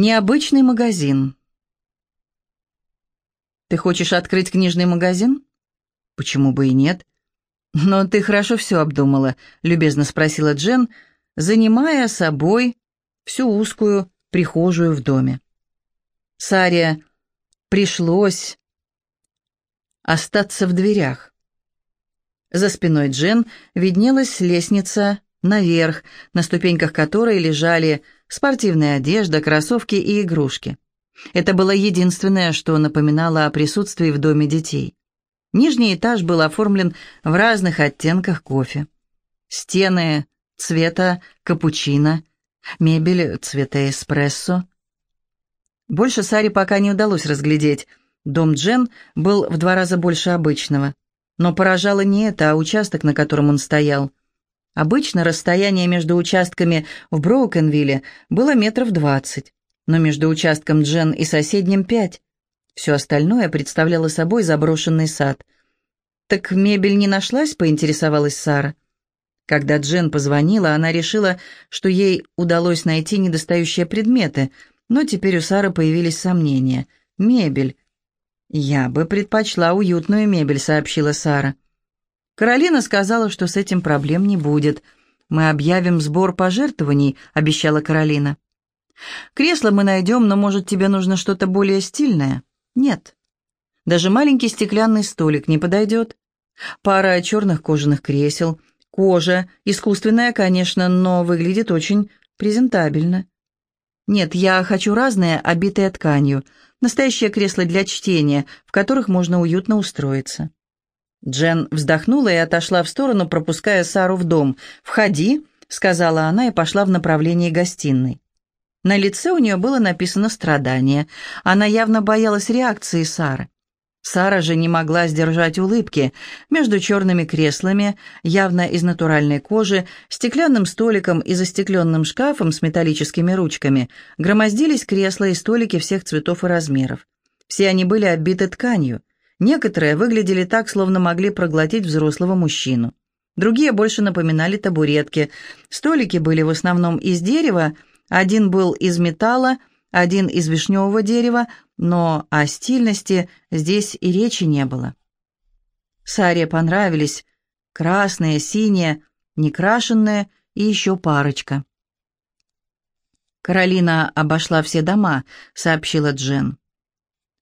Необычный магазин. Ты хочешь открыть книжный магазин? Почему бы и нет? Но ты хорошо все обдумала, любезно спросила Джен, занимая собой всю узкую прихожую в доме. Саре пришлось остаться в дверях. За спиной Джен виднелась лестница наверх, на ступеньках которой лежали спортивная одежда, кроссовки и игрушки. Это было единственное, что напоминало о присутствии в доме детей. Нижний этаж был оформлен в разных оттенках кофе. Стены цвета капучино, мебель цвета эспрессо. Больше Саре пока не удалось разглядеть. Дом Джен был в два раза больше обычного. Но поражало не это, а участок, на котором он стоял. Обычно расстояние между участками в Броукенвилле было метров двадцать, но между участком Джен и соседним пять. Все остальное представляло собой заброшенный сад. «Так мебель не нашлась?» — поинтересовалась Сара. Когда Джен позвонила, она решила, что ей удалось найти недостающие предметы, но теперь у Сары появились сомнения. «Мебель». «Я бы предпочла уютную мебель», — сообщила Сара. Каролина сказала, что с этим проблем не будет. «Мы объявим сбор пожертвований», — обещала Каролина. «Кресло мы найдем, но, может, тебе нужно что-то более стильное?» «Нет». «Даже маленький стеклянный столик не подойдет?» «Пара черных кожаных кресел. Кожа, искусственная, конечно, но выглядит очень презентабельно». «Нет, я хочу разные, обитые тканью. Настоящее кресло для чтения, в которых можно уютно устроиться». Джен вздохнула и отошла в сторону, пропуская Сару в дом. «Входи», — сказала она и пошла в направлении гостиной. На лице у нее было написано страдание. Она явно боялась реакции Сары. Сара же не могла сдержать улыбки. Между черными креслами, явно из натуральной кожи, стеклянным столиком и застекленным шкафом с металлическими ручками громоздились кресла и столики всех цветов и размеров. Все они были оббиты тканью. Некоторые выглядели так, словно могли проглотить взрослого мужчину. Другие больше напоминали табуретки. Столики были в основном из дерева, один был из металла, один из вишневого дерева, но о стильности здесь и речи не было. Саре понравились красные, синие, некрашенные и еще парочка. «Каролина обошла все дома», — сообщила Джен.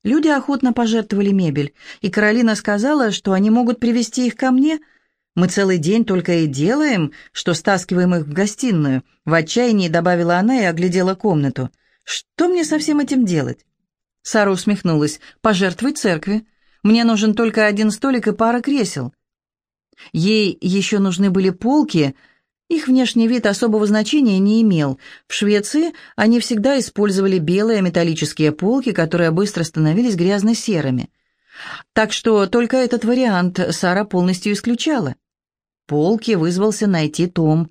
Люди охотно пожертвовали мебель, и Каролина сказала, что они могут привезти их ко мне. Мы целый день только и делаем, что стаскиваем их в гостиную. В отчаянии добавила она и оглядела комнату. Что мне со всем этим делать? Сара усмехнулась. «Пожертвуй церкви. Мне нужен только один столик и пара кресел». Ей еще нужны были полки, их внешний вид особого значения не имел. В Швеции они всегда использовали белые металлические полки, которые быстро становились грязно-серыми. Так что только этот вариант Сара полностью исключала. Полки вызвался найти Том.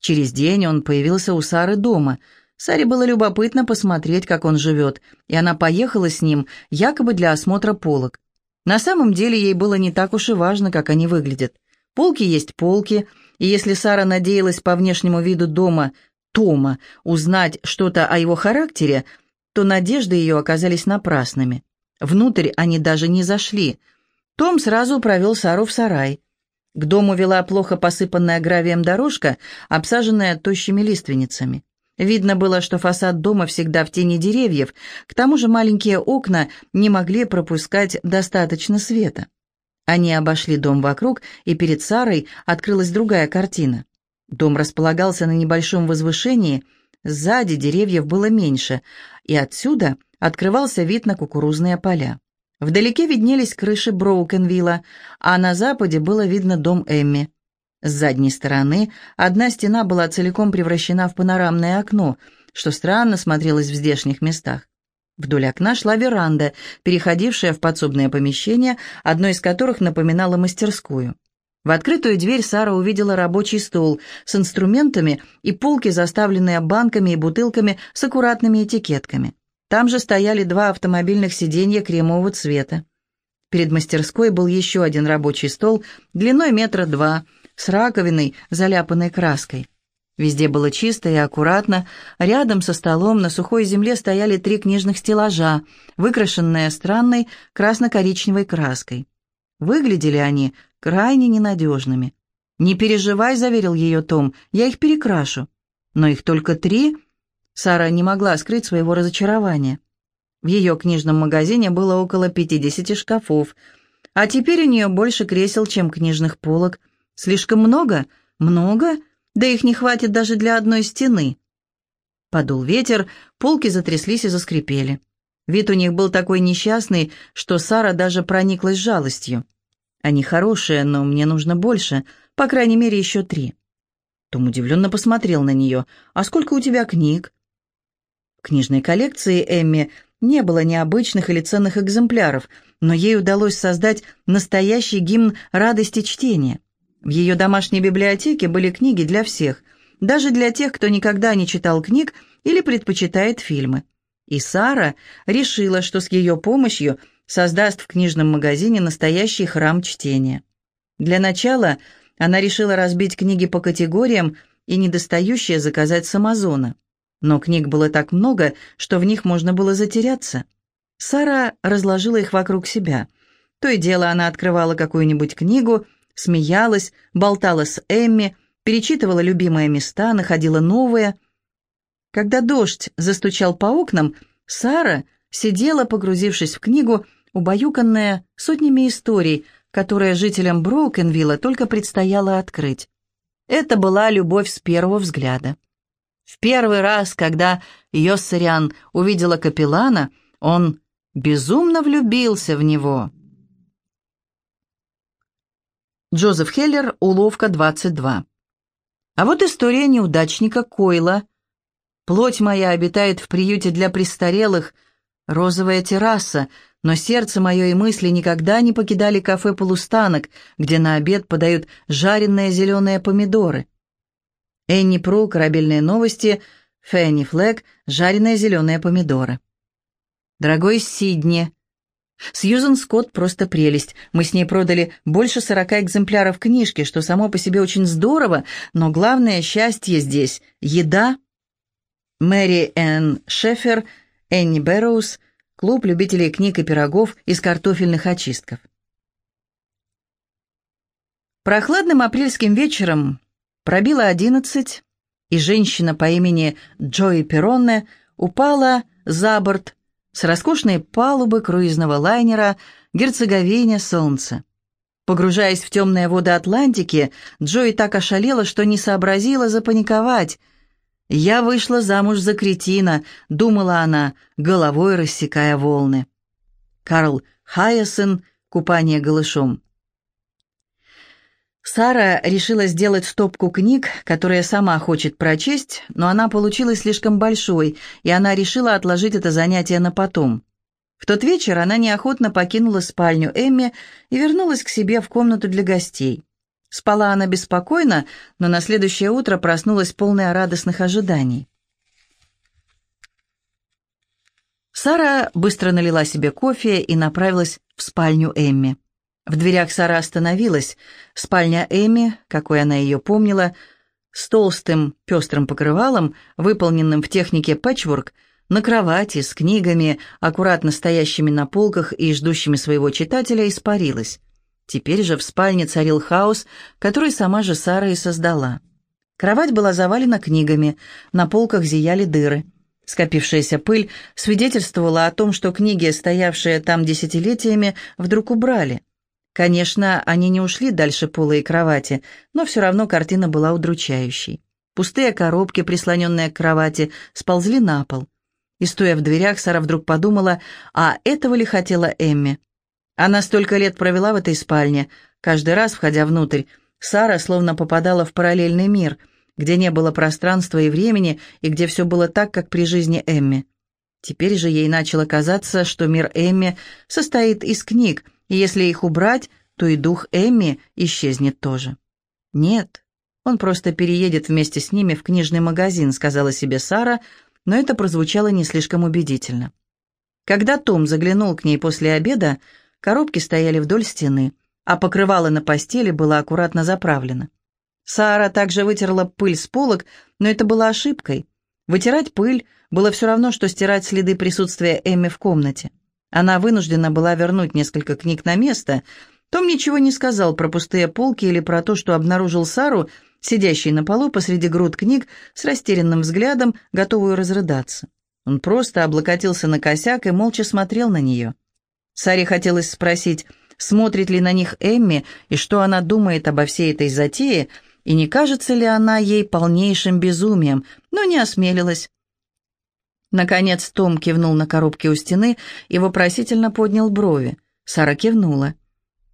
Через день он появился у Сары дома. Саре было любопытно посмотреть, как он живет, и она поехала с ним, якобы для осмотра полок. На самом деле ей было не так уж и важно, как они выглядят. Полки есть полки — и если Сара надеялась по внешнему виду дома Тома узнать что-то о его характере, то надежды ее оказались напрасными. Внутрь они даже не зашли. Том сразу провел Сару в сарай. К дому вела плохо посыпанная гравием дорожка, обсаженная тощими лиственницами. Видно было, что фасад дома всегда в тени деревьев, к тому же маленькие окна не могли пропускать достаточно света. Они обошли дом вокруг, и перед Сарой открылась другая картина. Дом располагался на небольшом возвышении, сзади деревьев было меньше, и отсюда открывался вид на кукурузные поля. Вдалеке виднелись крыши Броукенвилла, а на западе было видно дом Эмми. С задней стороны одна стена была целиком превращена в панорамное окно, что странно смотрелось в здешних местах. Вдоль окна шла веранда, переходившая в подсобное помещение, одно из которых напоминало мастерскую. В открытую дверь Сара увидела рабочий стол с инструментами и полки, заставленные банками и бутылками с аккуратными этикетками. Там же стояли два автомобильных сиденья кремового цвета. Перед мастерской был еще один рабочий стол длиной метра два, с раковиной, заляпанной краской. Везде было чисто и аккуратно. Рядом со столом на сухой земле стояли три книжных стеллажа, выкрашенные странной красно-коричневой краской. Выглядели они крайне ненадежными. «Не переживай», — заверил ее Том, — «я их перекрашу». «Но их только три?» Сара не могла скрыть своего разочарования. В ее книжном магазине было около 50 шкафов, а теперь у нее больше кресел, чем книжных полок. Слишком много? Много? Да их не хватит даже для одной стены. Подул ветер, полки затряслись и заскрипели. Вид у них был такой несчастный, что Сара даже прониклась жалостью. «Они хорошие, но мне нужно больше, по крайней мере, еще три». Том удивленно посмотрел на нее. «А сколько у тебя книг?» В книжной коллекции Эмми не было необычных или ценных экземпляров, но ей удалось создать настоящий гимн радости чтения. В ее домашней библиотеке были книги для всех, даже для тех, кто никогда не читал книг или предпочитает фильмы. И Сара решила, что с ее помощью создаст в книжном магазине настоящий храм чтения. Для начала она решила разбить книги по категориям и недостающие заказать с Амазона. Но книг было так много, что в них можно было затеряться. Сара разложила их вокруг себя. То и дело она открывала какую-нибудь книгу, смеялась, болтала с Эмми, перечитывала любимые места, находила новые. Когда дождь застучал по окнам, Сара сидела, погрузившись в книгу, убаюканная сотнями историй, которые жителям Броукенвилла только предстояло открыть. Это была любовь с первого взгляда. В первый раз, когда Йоссариан увидела капеллана, он безумно влюбился в него. Джозеф Хеллер, уловка 22. А вот история неудачника Койла. Плоть моя обитает в приюте для престарелых, розовая терраса, но сердце мое и мысли никогда не покидали кафе «Полустанок», где на обед подают жареные зеленые помидоры. Энни Пру, корабельные новости, Фенни Флэг, жареные зеленые помидоры. Дорогой Сидни, Сьюзен Скотт просто прелесть. Мы с ней продали больше сорока экземпляров книжки, что само по себе очень здорово, но главное счастье здесь — еда. Мэри Энн Шефер, Энни Бэрроуз, клуб любителей книг и пирогов из картофельных очистков. Прохладным апрельским вечером Пробило одиннадцать, и женщина по имени Джои Перронне упала за борт с роскошной палубы круизного лайнера «Герцеговиня Солнце». Погружаясь в темные воды Атлантики, Джои так ошалела, что не сообразила запаниковать. «Я вышла замуж за кретина», — думала она, головой рассекая волны. Карл Хайесен «Купание голышом». Сара решила сделать стопку книг, которые сама хочет прочесть, но она получилась слишком большой, и она решила отложить это занятие на потом. В тот вечер она неохотно покинула спальню Эмми и вернулась к себе в комнату для гостей. Спала она беспокойно, но на следующее утро проснулась полная радостных ожиданий. Сара быстро налила себе кофе и направилась в спальню Эмми. В дверях Сара остановилась. Спальня Эми, какой она ее помнила, с толстым пестрым покрывалом, выполненным в технике пэтчворк, на кровати с книгами, аккуратно стоящими на полках и ждущими своего читателя, испарилась. Теперь же в спальне царил хаос, который сама же Сара и создала. Кровать была завалена книгами, на полках зияли дыры. Скопившаяся пыль свидетельствовала о том, что книги, стоявшие там десятилетиями, вдруг убрали – Конечно, они не ушли дальше пола и кровати, но все равно картина была удручающей. Пустые коробки, прислоненные к кровати, сползли на пол. И, стоя в дверях, Сара вдруг подумала, а этого ли хотела Эмми? Она столько лет провела в этой спальне. Каждый раз, входя внутрь, Сара словно попадала в параллельный мир, где не было пространства и времени, и где все было так, как при жизни Эмми. Теперь же ей начало казаться, что мир Эмми состоит из книг, и если их убрать, то и дух Эмми исчезнет тоже. Нет, он просто переедет вместе с ними в книжный магазин, сказала себе Сара, но это прозвучало не слишком убедительно. Когда Том заглянул к ней после обеда, коробки стояли вдоль стены, а покрывало на постели было аккуратно заправлено. Сара также вытерла пыль с полок, но это было ошибкой. Вытирать пыль было все равно, что стирать следы присутствия Эмми в комнате. Она вынуждена была вернуть несколько книг на место. Том ничего не сказал про пустые полки или про то, что обнаружил Сару, сидящей на полу посреди груд книг с растерянным взглядом, готовую разрыдаться. Он просто облокотился на косяк и молча смотрел на нее. Саре хотелось спросить, смотрит ли на них Эмми и что она думает обо всей этой затее, и не кажется ли она ей полнейшим безумием, но не осмелилась. Наконец Том кивнул на коробки у стены и вопросительно поднял брови. Сара кивнула.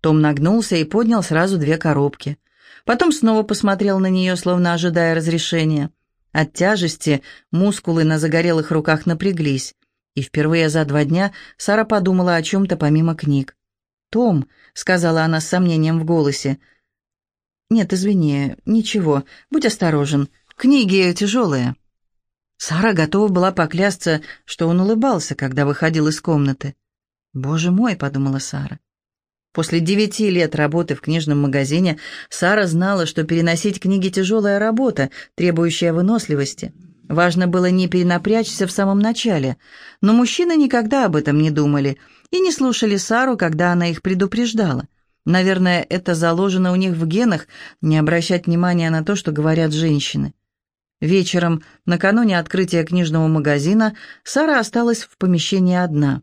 Том нагнулся и поднял сразу две коробки. Потом снова посмотрел на нее, словно ожидая разрешения. От тяжести мускулы на загорелых руках напряглись, и впервые за два дня Сара подумала о чем-то помимо книг. «Том», — сказала она с сомнением в голосе, — «нет, извини, ничего, будь осторожен, книги тяжелые». Сара готова была поклясться, что он улыбался, когда выходил из комнаты. «Боже мой», — подумала Сара. После девяти лет работы в книжном магазине Сара знала, что переносить книги – тяжелая работа, требующая выносливости. Важно было не перенапрячься в самом начале, но мужчины никогда об этом не думали и не слушали Сару, когда она их предупреждала. Наверное, это заложено у них в генах – не обращать внимания на то, что говорят женщины. Вечером, накануне открытия книжного магазина, Сара осталась в помещении одна.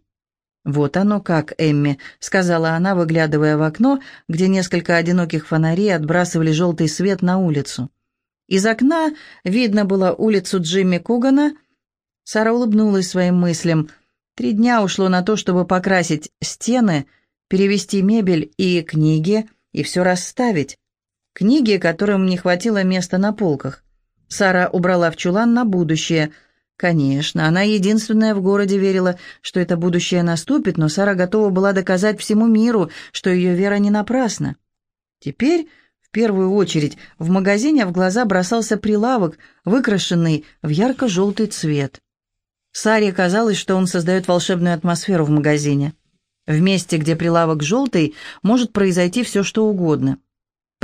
«Вот оно как, Эмми», — сказала она, выглядывая в окно, где несколько одиноких фонарей отбрасывали желтый свет на улицу. Из окна видно было улицу Джимми Кугана. Сара улыбнулась своим мыслям. Три дня ушло на то, чтобы покрасить стены, перевести мебель и книги, и все расставить. Книги, которым не хватило места на полках. Сара убрала в чулан на будущее. Конечно, она единственная в городе верила, что это будущее наступит, но Сара готова была доказать всему миру, что ее вера не напрасна. Теперь, в первую очередь, в магазине в глаза бросался прилавок, выкрашенный в ярко-желтый цвет. Саре казалось, что он создает волшебную атмосферу в магазине. В месте, где прилавок желтый, может произойти все, что угодно.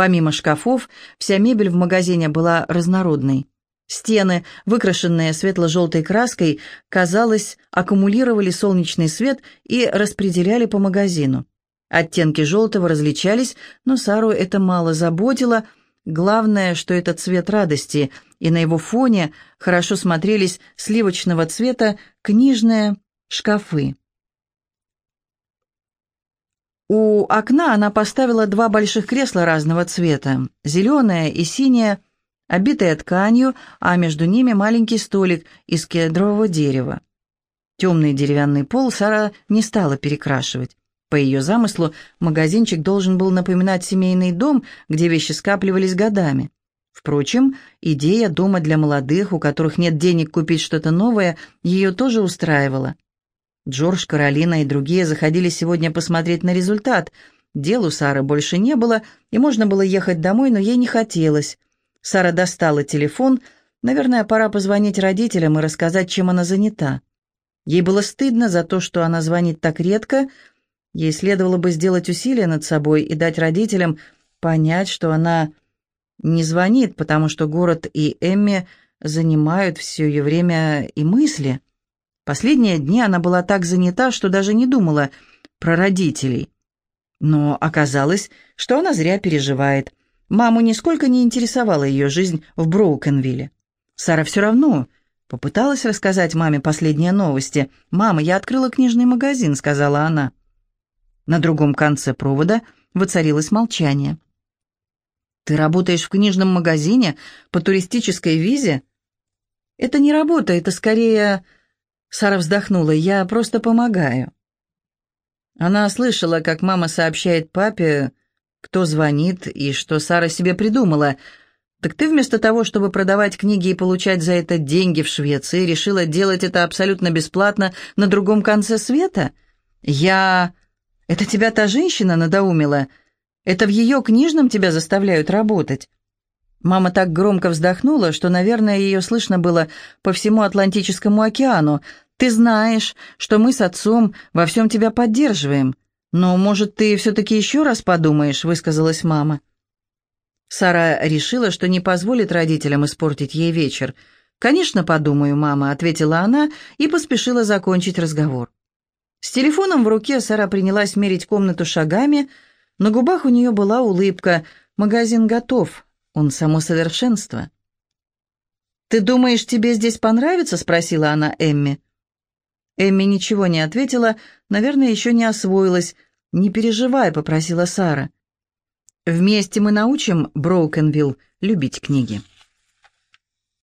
Помимо шкафов, вся мебель в магазине была разнородной. Стены, выкрашенные светло-желтой краской, казалось, аккумулировали солнечный свет и распределяли по магазину. Оттенки желтого различались, но Сару это мало заботило. Главное, что это цвет радости, и на его фоне хорошо смотрелись сливочного цвета книжные шкафы. У окна она поставила два больших кресла разного цвета, зеленое и синее, обитое тканью, а между ними маленький столик из кедрового дерева. Темный деревянный пол Сара не стала перекрашивать. По ее замыслу, магазинчик должен был напоминать семейный дом, где вещи скапливались годами. Впрочем, идея дома для молодых, у которых нет денег купить что-то новое, ее тоже устраивала. Джордж, Каролина и другие заходили сегодня посмотреть на результат. Дел у Сары больше не было, и можно было ехать домой, но ей не хотелось. Сара достала телефон. Наверное, пора позвонить родителям и рассказать, чем она занята. Ей было стыдно за то, что она звонит так редко. Ей следовало бы сделать усилие над собой и дать родителям понять, что она не звонит, потому что город и Эмми занимают все ее время и мысли. Последние дни она была так занята, что даже не думала про родителей. Но оказалось, что она зря переживает. Маму нисколько не интересовала ее жизнь в Броукенвилле. Сара все равно попыталась рассказать маме последние новости. «Мама, я открыла книжный магазин», — сказала она. На другом конце провода воцарилось молчание. «Ты работаешь в книжном магазине по туристической визе?» «Это не работа, это скорее Сара вздохнула. «Я просто помогаю». Она слышала, как мама сообщает папе, кто звонит и что Сара себе придумала. «Так ты вместо того, чтобы продавать книги и получать за это деньги в Швеции, решила делать это абсолютно бесплатно на другом конце света? Я... Это тебя та женщина надоумила? Это в ее книжном тебя заставляют работать?» Мама так громко вздохнула, что, наверное, ее слышно было по всему Атлантическому океану. «Ты знаешь, что мы с отцом во всем тебя поддерживаем. Но, может, ты все-таки еще раз подумаешь», — высказалась мама. Сара решила, что не позволит родителям испортить ей вечер. «Конечно, подумаю, мама», — ответила она и поспешила закончить разговор. С телефоном в руке Сара принялась мерить комнату шагами. На губах у нее была улыбка. «Магазин готов. Он само совершенство». «Ты думаешь, тебе здесь понравится?» — спросила она Эмми. Эмми ничего не ответила, наверное, еще не освоилась. «Не переживай», — попросила Сара. «Вместе мы научим Броукенвилл любить книги».